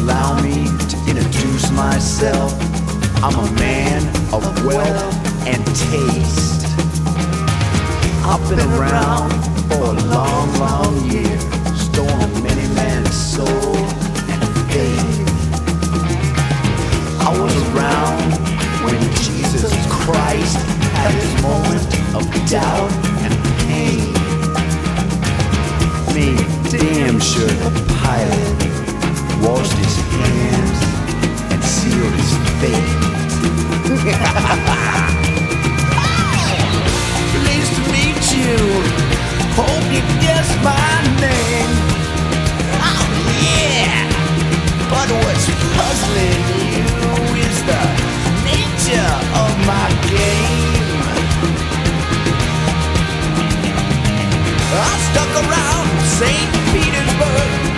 allow me to introduce myself. I'm a man of wealth and taste. I've been around for a long, long year, stolen many men's souls. Gettysburg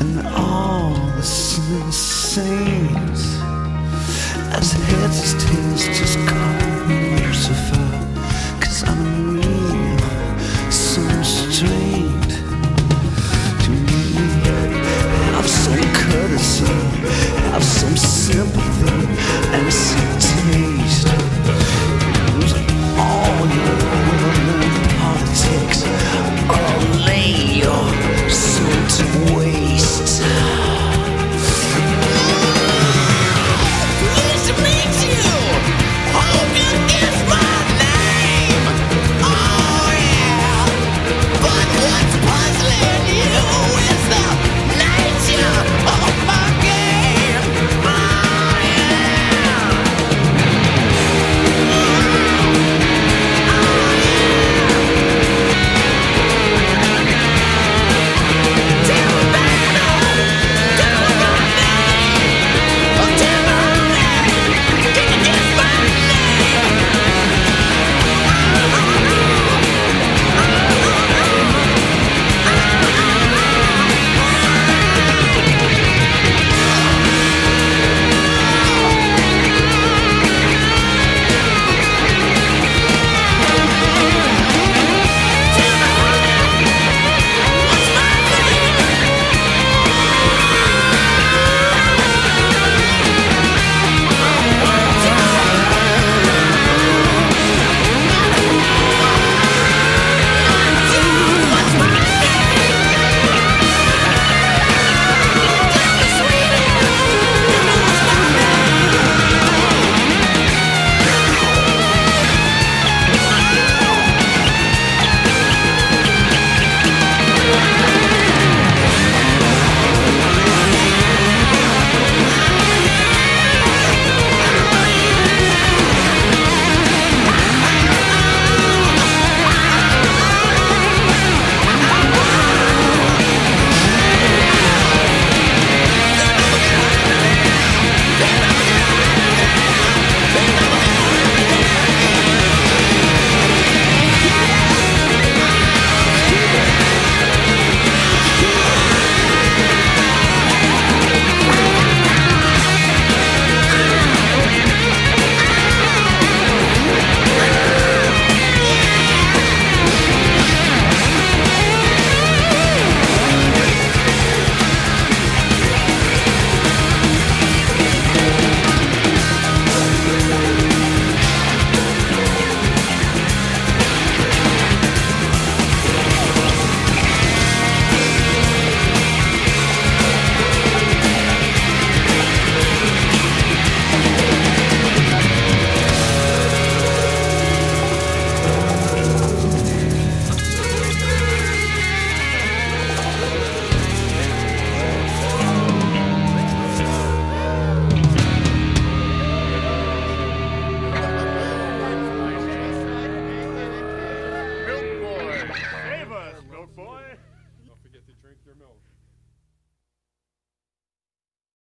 and all the sinners saints as heads as tails just come me Lucifer cause I'm a real, some strange